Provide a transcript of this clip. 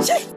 Jeez.